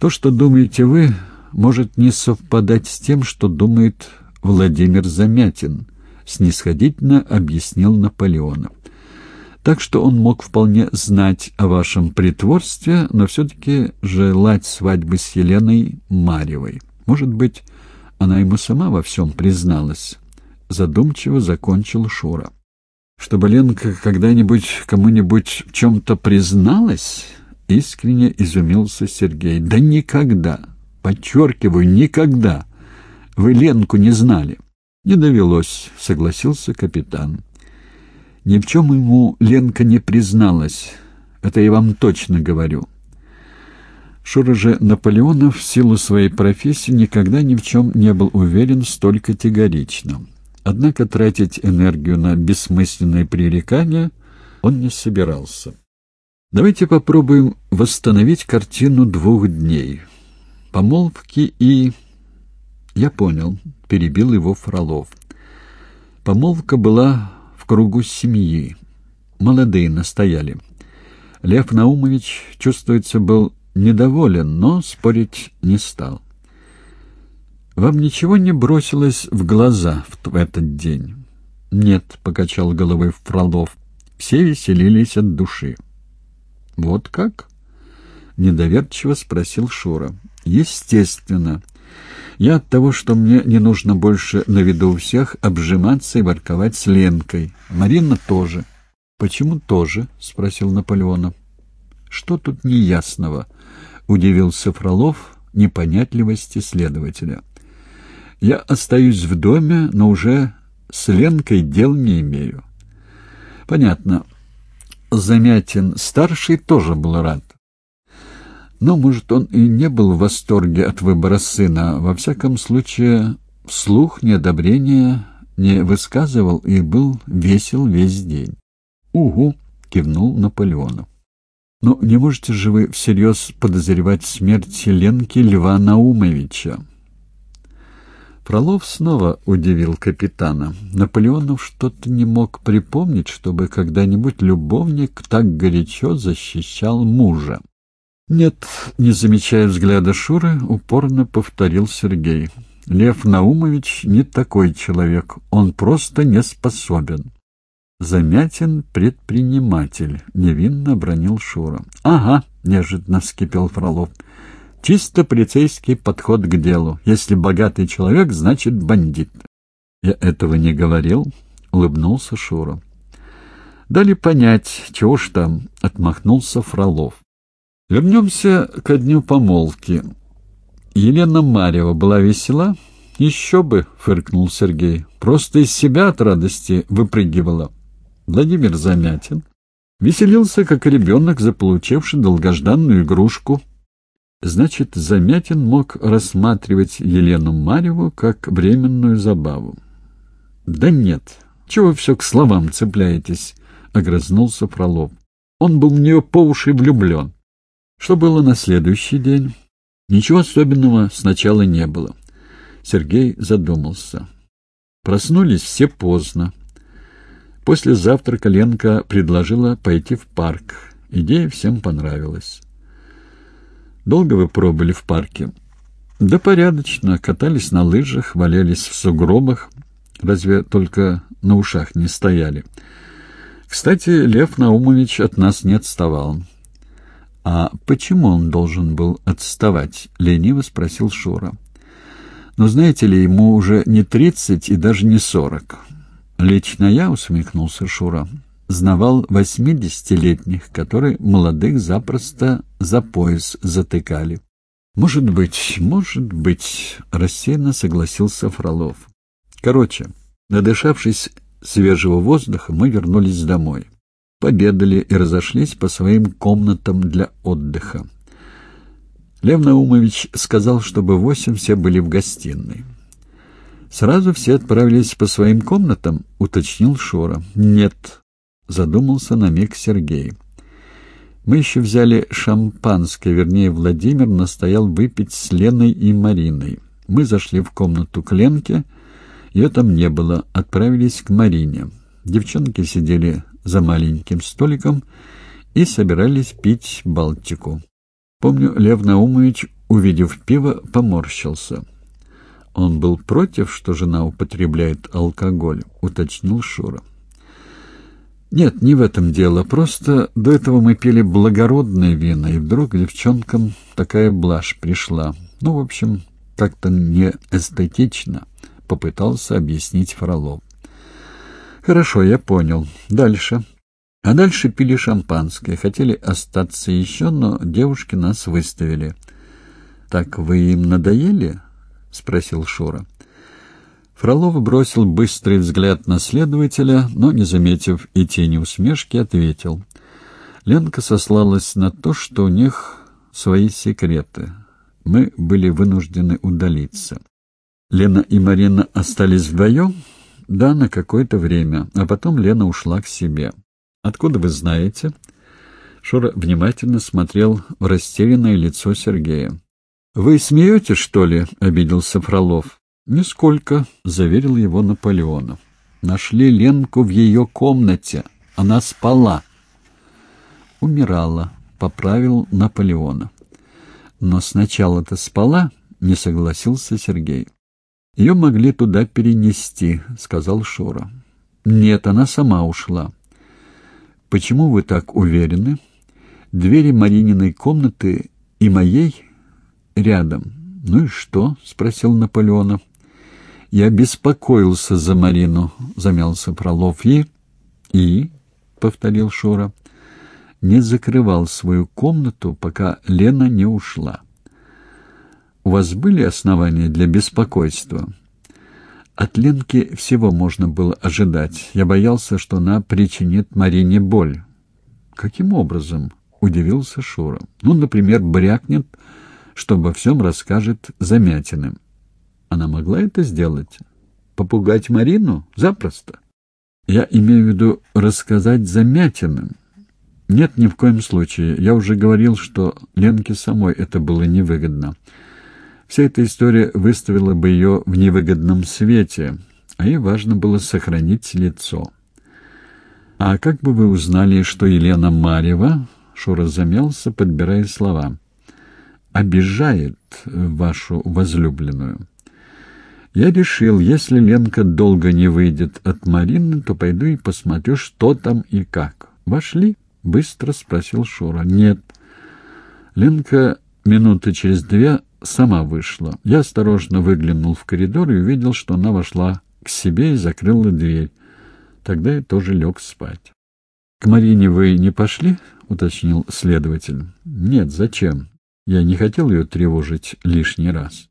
То, что думаете вы, может не совпадать с тем, что думает Владимир Замятин, снисходительно объяснил Наполеонов. Так что он мог вполне знать о вашем притворстве, но все-таки желать свадьбы с Еленой Марьевой. Может быть, она ему сама во всем призналась. Задумчиво закончил Шура. Чтобы Ленка когда-нибудь кому-нибудь в чем-то призналась, искренне изумился Сергей. Да никогда, подчеркиваю, никогда. Вы Ленку не знали. Не довелось, согласился капитан. Ни в чем ему Ленка не призналась. Это я вам точно говорю. Шура же Наполеонов в силу своей профессии никогда ни в чем не был уверен столь категорично. Однако тратить энергию на бессмысленные пререкания он не собирался. Давайте попробуем восстановить картину двух дней. Помолвки и... Я понял, перебил его Фролов. Помолвка была кругу семьи. Молодые настояли. Лев Наумович, чувствуется, был недоволен, но спорить не стал. «Вам ничего не бросилось в глаза в этот день?» «Нет», — покачал головой Фролов. «Все веселились от души». «Вот как?» — недоверчиво спросил Шура. «Естественно. Я от того, что мне не нужно больше на виду у всех обжиматься и ворковать с Ленкой. Марина тоже. Почему тоже? спросил Наполеонов. Что тут неясного? удивился Фролов непонятливости следователя. Я остаюсь в доме, но уже с Ленкой дел не имею. Понятно. Замятин старший тоже был рад. Но, может, он и не был в восторге от выбора сына. Во всяком случае, вслух неодобрения не высказывал и был весел весь день. «Угу!» — кивнул Наполеонов. «Но не можете же вы всерьез подозревать смерть Ленки Льва Наумовича?» Фролов снова удивил капитана. Наполеонов что-то не мог припомнить, чтобы когда-нибудь любовник так горячо защищал мужа. «Нет», — не замечая взгляда Шуры, упорно повторил Сергей. «Лев Наумович не такой человек, он просто не способен». «Замятин предприниматель», — невинно бронил Шура. «Ага», — неожиданно вскипел Фролов. «Чисто полицейский подход к делу. Если богатый человек, значит бандит». «Я этого не говорил», — улыбнулся Шура. «Дали понять, чего ж там», — отмахнулся Фролов. Вернемся ко дню помолвки. Елена Марьева была весела? Еще бы, фыркнул Сергей. Просто из себя от радости выпрыгивала. Владимир Замятин веселился, как ребенок, заполучивший долгожданную игрушку. Значит, Замятин мог рассматривать Елену Марьеву как временную забаву. «Да нет, чего вы все к словам цепляетесь?» — огрызнулся Фролов. «Он был в нее по уши влюблен». Что было на следующий день? Ничего особенного сначала не было. Сергей задумался. Проснулись все поздно. После завтрака Ленка предложила пойти в парк. Идея всем понравилась. «Долго вы пробыли в парке?» «Да порядочно. Катались на лыжах, валялись в сугробах. Разве только на ушах не стояли. Кстати, Лев Наумович от нас не отставал. «А почему он должен был отставать?» — лениво спросил Шура. «Но знаете ли, ему уже не тридцать и даже не сорок». «Лично я», — усмехнулся Шура, — «знавал восьмидесятилетних, которые молодых запросто за пояс затыкали». «Может быть, может быть», — рассеянно согласился Фролов. «Короче, надышавшись свежего воздуха, мы вернулись домой» победали и разошлись по своим комнатам для отдыха. Лев Наумович сказал, чтобы восемь все были в гостиной. «Сразу все отправились по своим комнатам?» — уточнил Шура. «Нет», — задумался на миг Сергей. «Мы еще взяли шампанское, вернее, Владимир настоял выпить с Леной и Мариной. Мы зашли в комнату к Ленке, ее там не было, отправились к Марине. Девчонки сидели за маленьким столиком и собирались пить Балтику. Помню, Лев Наумович увидев пиво, поморщился. «Он был против, что жена употребляет алкоголь», — уточнил Шура. «Нет, не в этом дело. Просто до этого мы пили благородные вина, и вдруг девчонкам такая блажь пришла. Ну, в общем, как-то не эстетично», — попытался объяснить Фролов. «Хорошо, я понял. Дальше». А дальше пили шампанское. Хотели остаться еще, но девушки нас выставили. «Так вы им надоели?» — спросил Шура. Фролов бросил быстрый взгляд на следователя, но, не заметив и тени усмешки, ответил. Ленка сослалась на то, что у них свои секреты. Мы были вынуждены удалиться. Лена и Марина остались вдвоем? Да, на какое-то время, а потом Лена ушла к себе. Откуда вы знаете? Шура внимательно смотрел в растерянное лицо Сергея. «Вы смеетесь, что ли?» — обиделся Фролов. «Нисколько», — заверил его Наполеонов. «Нашли Ленку в ее комнате. Она спала». «Умирала», — поправил Наполеона. «Но сначала-то спала», — не согласился Сергей. «Ее могли туда перенести», — сказал Шура. «Нет, она сама ушла». «Почему вы так уверены?» «Двери Марининой комнаты и моей рядом». «Ну и что?» — спросил Наполеонов. «Я беспокоился за Марину», — замялся Фролов. «И?» «И?» — повторил Шура. «Не закрывал свою комнату, пока Лена не ушла». «У вас были основания для беспокойства?» От Ленки всего можно было ожидать. Я боялся, что она причинит Марине боль. «Каким образом?» — удивился Шура. «Ну, например, брякнет, что обо всем расскажет Замятиным». Она могла это сделать? Попугать Марину? Запросто. Я имею в виду рассказать Замятиным. Нет, ни в коем случае. Я уже говорил, что Ленке самой это было невыгодно. Вся эта история выставила бы ее в невыгодном свете, а ей важно было сохранить лицо. «А как бы вы узнали, что Елена Марьева...» Шура замялся, подбирая слова. «Обижает вашу возлюбленную». Я решил, если Ленка долго не выйдет от Марины, то пойду и посмотрю, что там и как. «Вошли?» — быстро спросил Шура. «Нет». Ленка минуты через две сама вышла. Я осторожно выглянул в коридор и увидел, что она вошла к себе и закрыла дверь. Тогда я тоже лег спать. — К Марине вы не пошли? — уточнил следователь. — Нет, зачем? Я не хотел ее тревожить лишний раз.